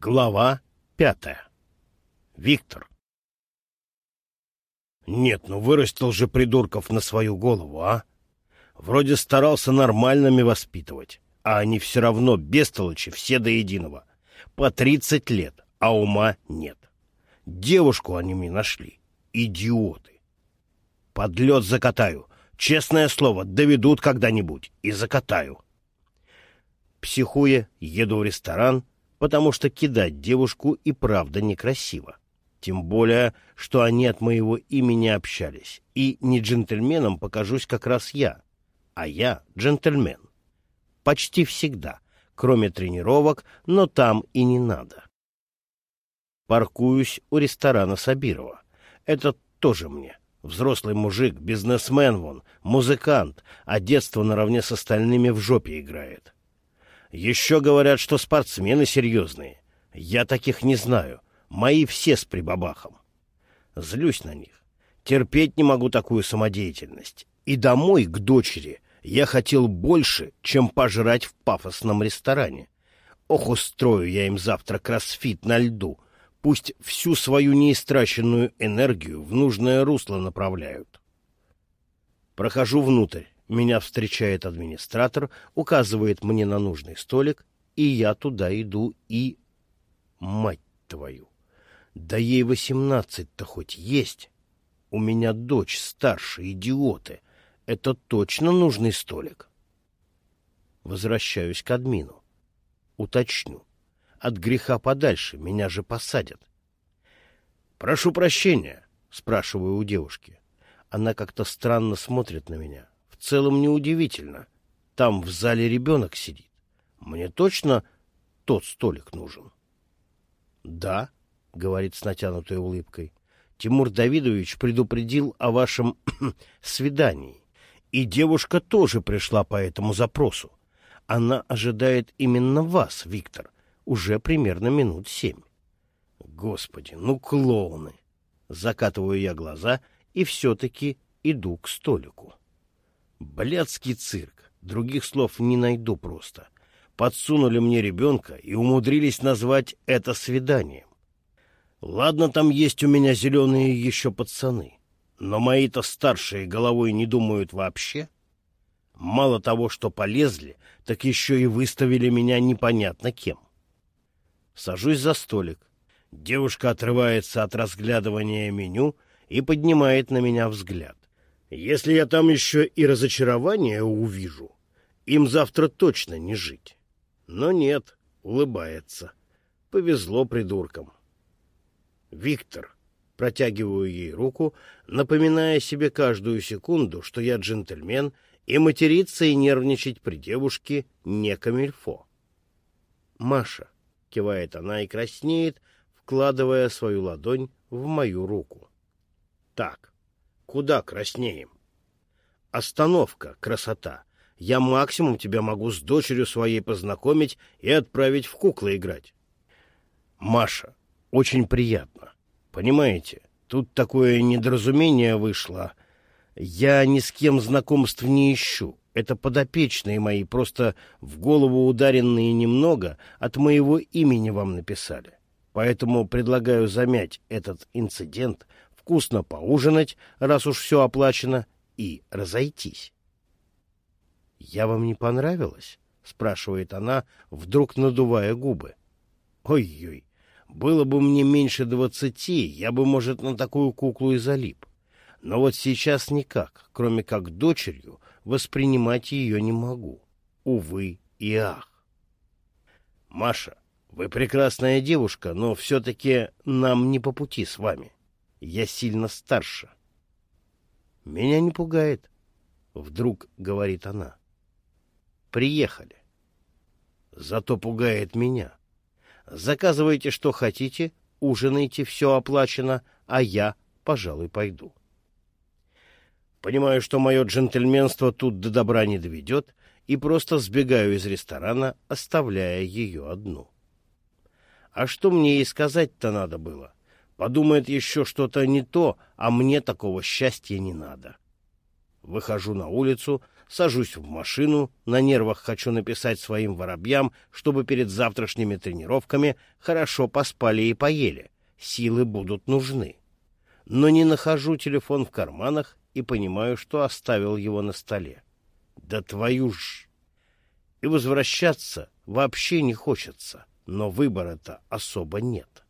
Глава пятая. Виктор. Нет, ну вырастил же придурков на свою голову, а? Вроде старался нормальными воспитывать, а они все равно бестолочи все до единого. По тридцать лет, а ума нет. Девушку они мне нашли. Идиоты. Под лед закатаю. Честное слово, доведут когда-нибудь и закатаю. Психуя, еду в ресторан — потому что кидать девушку и правда некрасиво. Тем более, что они от моего имени общались, и не джентльменом покажусь как раз я, а я джентльмен. Почти всегда, кроме тренировок, но там и не надо. Паркуюсь у ресторана Сабирова. Это тоже мне. Взрослый мужик, бизнесмен вон, музыкант, а детство наравне с остальными в жопе играет. Еще говорят, что спортсмены серьезные. Я таких не знаю. Мои все с прибабахом. Злюсь на них. Терпеть не могу такую самодеятельность. И домой, к дочери, я хотел больше, чем пожрать в пафосном ресторане. Ох, устрою я им завтра кроссфит на льду. Пусть всю свою неистраченную энергию в нужное русло направляют. Прохожу внутрь. Меня встречает администратор, указывает мне на нужный столик, и я туда иду и... Мать твою! Да ей восемнадцать-то хоть есть. У меня дочь старше, идиоты. Это точно нужный столик. Возвращаюсь к админу. Уточню. От греха подальше, меня же посадят. «Прошу прощения», — спрашиваю у девушки. Она как-то странно смотрит на меня целом неудивительно. Там в зале ребенок сидит. Мне точно тот столик нужен. — Да, — говорит с натянутой улыбкой. — Тимур Давидович предупредил о вашем свидании. И девушка тоже пришла по этому запросу. Она ожидает именно вас, Виктор, уже примерно минут семь. Господи, ну клоуны! Закатываю я глаза и все-таки иду к столику. Блядский цирк. Других слов не найду просто. Подсунули мне ребенка и умудрились назвать это свиданием. Ладно, там есть у меня зеленые еще пацаны, но мои-то старшие головой не думают вообще. Мало того, что полезли, так еще и выставили меня непонятно кем. Сажусь за столик. Девушка отрывается от разглядывания меню и поднимает на меня взгляд. Если я там еще и разочарование увижу, им завтра точно не жить. Но нет, улыбается. Повезло придуркам. Виктор. Протягиваю ей руку, напоминая себе каждую секунду, что я джентльмен, и материться и нервничать при девушке не камильфо. Маша. Кивает она и краснеет, вкладывая свою ладонь в мою руку. Так, Куда краснеем? Остановка, красота. Я максимум тебя могу с дочерью своей познакомить и отправить в куклы играть. Маша, очень приятно. Понимаете, тут такое недоразумение вышло. Я ни с кем знакомств не ищу. Это подопечные мои, просто в голову ударенные немного от моего имени вам написали. Поэтому предлагаю замять этот инцидент вкусно поужинать, раз уж все оплачено, и разойтись. — Я вам не понравилась? — спрашивает она, вдруг надувая губы. Ой-ой, было бы мне меньше двадцати, я бы, может, на такую куклу и залип. Но вот сейчас никак, кроме как дочерью, воспринимать ее не могу. Увы и ах. Маша, вы прекрасная девушка, но все-таки нам не по пути с вами. Я сильно старше. Меня не пугает, вдруг говорит она. Приехали. Зато пугает меня. Заказывайте, что хотите, ужинайте, все оплачено, а я, пожалуй, пойду. Понимаю, что мое джентльменство тут до добра не доведет, и просто сбегаю из ресторана, оставляя ее одну. А что мне ей сказать-то надо было? Подумает еще что-то не то, а мне такого счастья не надо. Выхожу на улицу, сажусь в машину, на нервах хочу написать своим воробьям, чтобы перед завтрашними тренировками хорошо поспали и поели. Силы будут нужны. Но не нахожу телефон в карманах и понимаю, что оставил его на столе. Да твою ж! И возвращаться вообще не хочется, но выбора-то особо нет.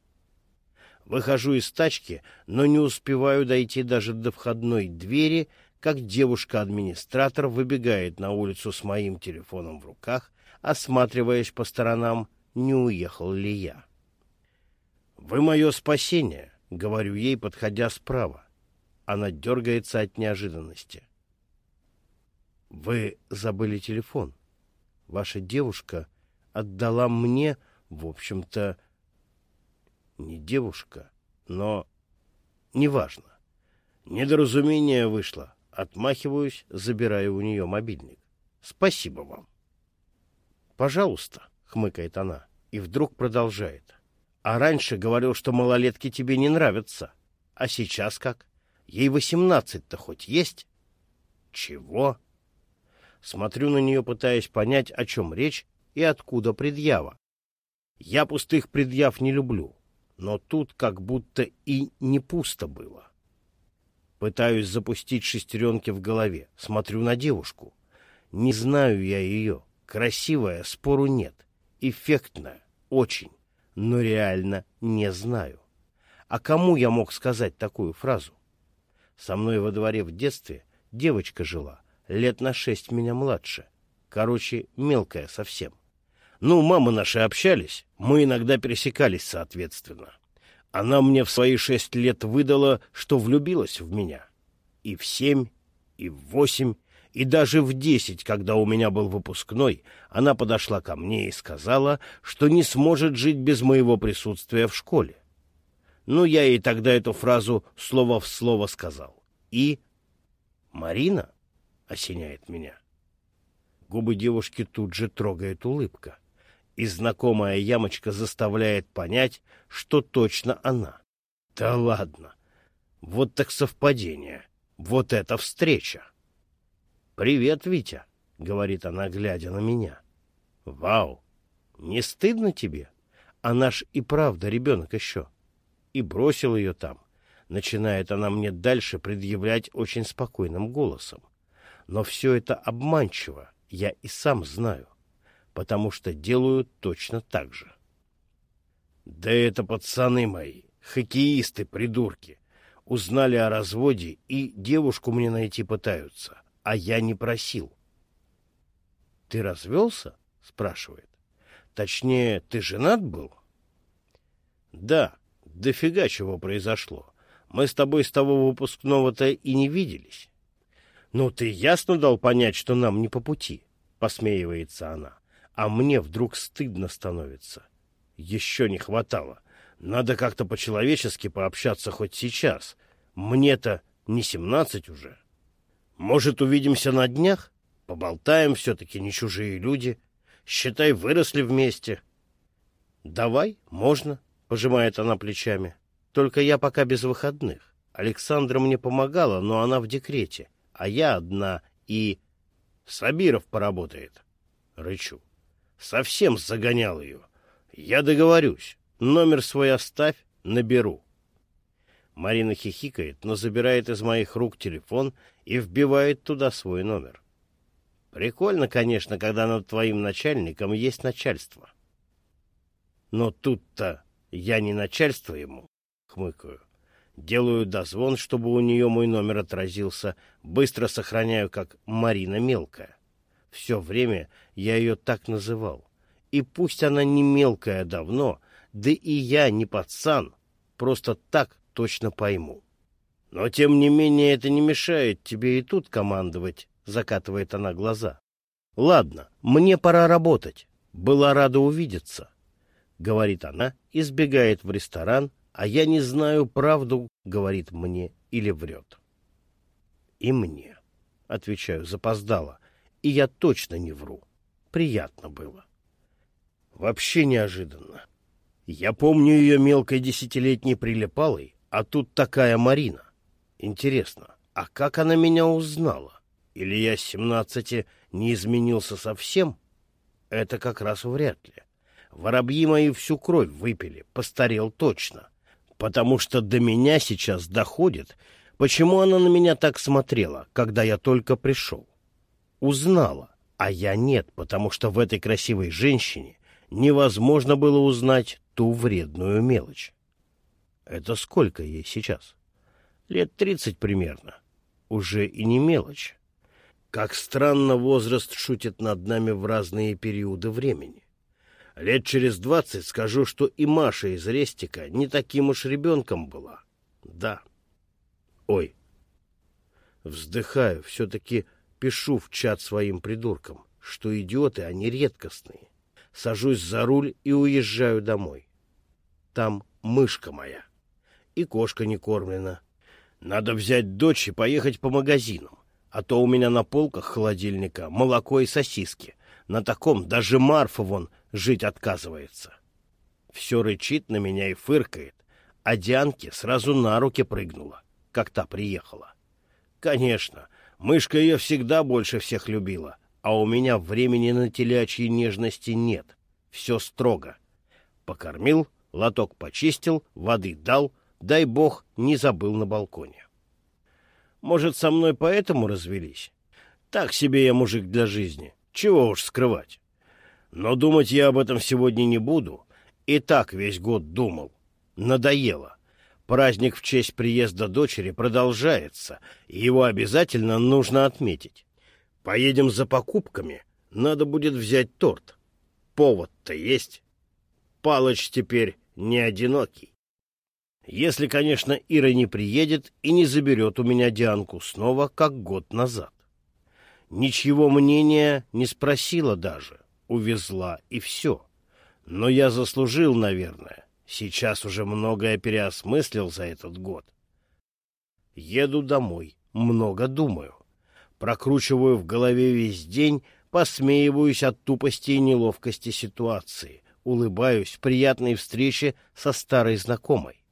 Выхожу из тачки, но не успеваю дойти даже до входной двери, как девушка-администратор выбегает на улицу с моим телефоном в руках, осматриваясь по сторонам, не уехал ли я. «Вы мое спасение», — говорю ей, подходя справа. Она дергается от неожиданности. «Вы забыли телефон. Ваша девушка отдала мне, в общем-то, не девушка, но неважно. Недоразумение вышло. Отмахиваюсь, забирая у нее мобильник. Спасибо вам. Пожалуйста, хмыкает она и вдруг продолжает. А раньше говорил, что малолетки тебе не нравятся. А сейчас как? Ей восемнадцать-то хоть есть? Чего? Смотрю на нее, пытаясь понять, о чем речь и откуда предъява. Я пустых предъяв не люблю но тут как будто и не пусто было. Пытаюсь запустить шестеренки в голове, смотрю на девушку. Не знаю я ее. Красивая, спору нет. Эффектная, очень, но реально не знаю. А кому я мог сказать такую фразу? Со мной во дворе в детстве девочка жила, лет на шесть меня младше. Короче, мелкая совсем. Ну, мамы наши общались, мы иногда пересекались соответственно. Она мне в свои шесть лет выдала, что влюбилась в меня. И в семь, и в восемь, и даже в десять, когда у меня был выпускной, она подошла ко мне и сказала, что не сможет жить без моего присутствия в школе. Ну, я ей тогда эту фразу слово в слово сказал. И... «Марина?» — осеняет меня. Губы девушки тут же трогает улыбка и знакомая ямочка заставляет понять, что точно она. Да ладно! Вот так совпадение! Вот это встреча! «Привет, Витя!» — говорит она, глядя на меня. «Вау! Не стыдно тебе? А наш и правда ребенок еще. И бросил ее там. Начинает она мне дальше предъявлять очень спокойным голосом. Но все это обманчиво, я и сам знаю потому что делаю точно так же. Да это пацаны мои, хоккеисты, придурки. Узнали о разводе и девушку мне найти пытаются, а я не просил. — Ты развелся? — спрашивает. — Точнее, ты женат был? — Да, дофига чего произошло. Мы с тобой с того выпускного-то и не виделись. — Ну, ты ясно дал понять, что нам не по пути, — посмеивается она а мне вдруг стыдно становится. Еще не хватало. Надо как-то по-человечески пообщаться хоть сейчас. Мне-то не семнадцать уже. Может, увидимся на днях? Поболтаем все-таки, не чужие люди. Считай, выросли вместе. Давай, можно, пожимает она плечами. Только я пока без выходных. Александра мне помогала, но она в декрете, а я одна и... Сабиров поработает. Рычу. Совсем загонял ее. Я договорюсь. Номер свой оставь, наберу. Марина хихикает, но забирает из моих рук телефон и вбивает туда свой номер. Прикольно, конечно, когда над твоим начальником есть начальство. Но тут-то я не начальство ему, хмыкаю. Делаю дозвон, чтобы у нее мой номер отразился, быстро сохраняю как Марина Мелкая. Все время я ее так называл. И пусть она не мелкая давно, да и я не пацан, просто так точно пойму. Но, тем не менее, это не мешает тебе и тут командовать, — закатывает она глаза. — Ладно, мне пора работать. Была рада увидеться, — говорит она и сбегает в ресторан, а я не знаю, правду говорит мне или врет. — И мне, — отвечаю запоздало, и я точно не вру. Приятно было. Вообще неожиданно. Я помню ее мелкой десятилетней прилипалой, а тут такая Марина. Интересно, а как она меня узнала? Или я с семнадцати не изменился совсем? Это как раз вряд ли. Воробьи мои всю кровь выпили, постарел точно. Потому что до меня сейчас доходит, почему она на меня так смотрела, когда я только пришел. Узнала, а я нет, потому что в этой красивой женщине невозможно было узнать ту вредную мелочь. Это сколько ей сейчас? Лет тридцать примерно. Уже и не мелочь. Как странно возраст шутит над нами в разные периоды времени. Лет через двадцать скажу, что и Маша из Рестика не таким уж ребенком была. Да. Ой. Вздыхаю, все-таки пишу в чат своим придуркам, что идиоты, они редкостные. Сажусь за руль и уезжаю домой. Там мышка моя. И кошка не кормлена. Надо взять дочь и поехать по магазинам. А то у меня на полках холодильника молоко и сосиски. На таком даже Марфа вон жить отказывается. Все рычит на меня и фыркает, а Дианке сразу на руки прыгнула, как та приехала. Конечно, мышка ее всегда больше всех любила, а у меня времени на телячьи нежности нет. Все строго. Покормил, лоток почистил, воды дал, дай бог, не забыл на балконе. Может, со мной поэтому развелись? Так себе я мужик для жизни. Чего уж скрывать. Но думать я об этом сегодня не буду. И так весь год думал. Надоело. Праздник в честь приезда дочери продолжается, и его обязательно нужно отметить. Поедем за покупками, надо будет взять торт. Повод-то есть. Палыч теперь не одинокий. Если, конечно, Ира не приедет и не заберет у меня Дианку снова, как год назад. Ничего мнения не спросила даже, увезла и все. Но я заслужил, наверное. Сейчас уже многое переосмыслил за этот год. Еду домой, много думаю. Прокручиваю в голове весь день, посмеиваюсь от тупости и неловкости ситуации, улыбаюсь приятной встрече со старой знакомой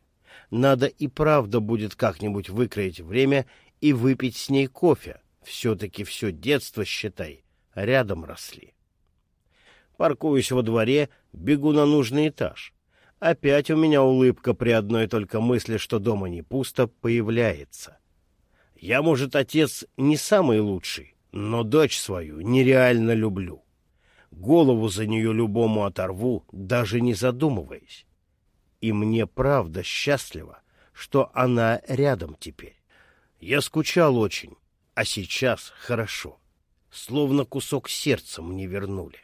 надо и правда будет как-нибудь выкроить время и выпить с ней кофе. Все-таки все детство, считай, рядом росли. Паркуюсь во дворе, бегу на нужный этаж. Опять у меня улыбка при одной только мысли, что дома не пусто, появляется. Я, может, отец не самый лучший, но дочь свою нереально люблю. Голову за нее любому оторву, даже не задумываясь. И мне правда счастливо, что она рядом теперь. Я скучал очень, а сейчас хорошо. Словно кусок сердца мне вернули.